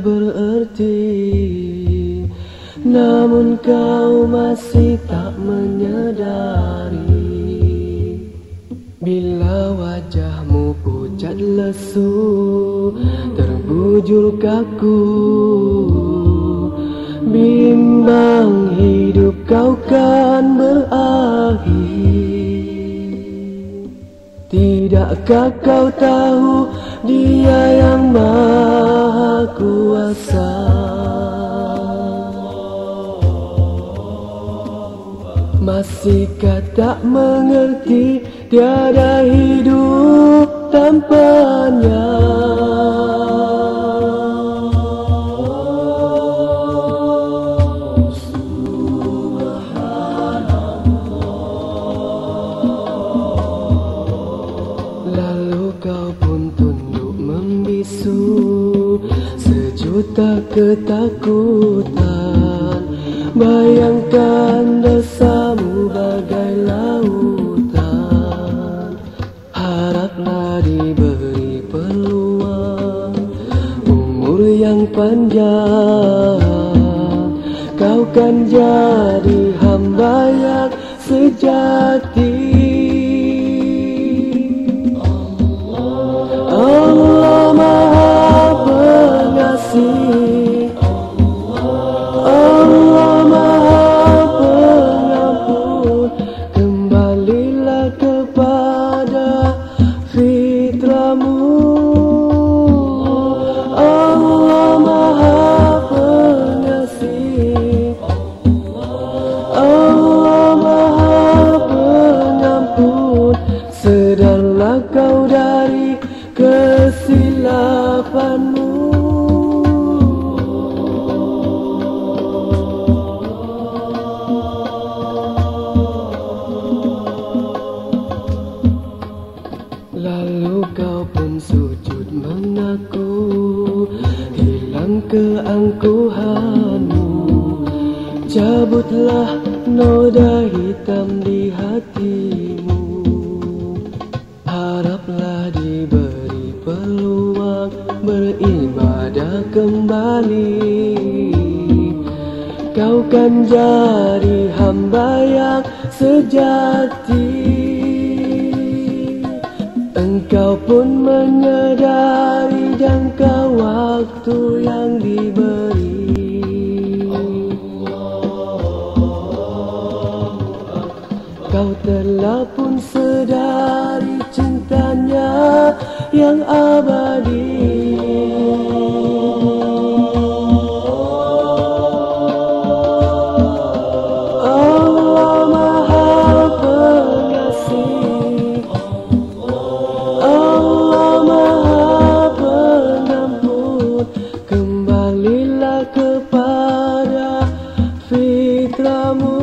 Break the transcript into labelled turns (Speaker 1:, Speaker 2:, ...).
Speaker 1: bererti. Namun kau masih tak menyadari. Bila wajahmu pucat lesu Terbujur kaku. Bimbang hidup kau kan Tidakkah kau tahu dia yang maha kuasa? Masihkah tak mengerti tiada hidup tanpanya Sejuta ketakutan Bayangkan dosamu bagai lautan. Haraplah diberi peluang Umur yang panjang. Kau kan jadi hamba yang sejati keangkuhanmu. Cabutlah noda hitam di hatimu. Haraplah diberi peluang beribadah kembali. Kau kan jadi hamba yang sejati. Engkau pun menyedari jangka waktu yang diberi. Kau telah pun sedari cintanya yang abadi reclamo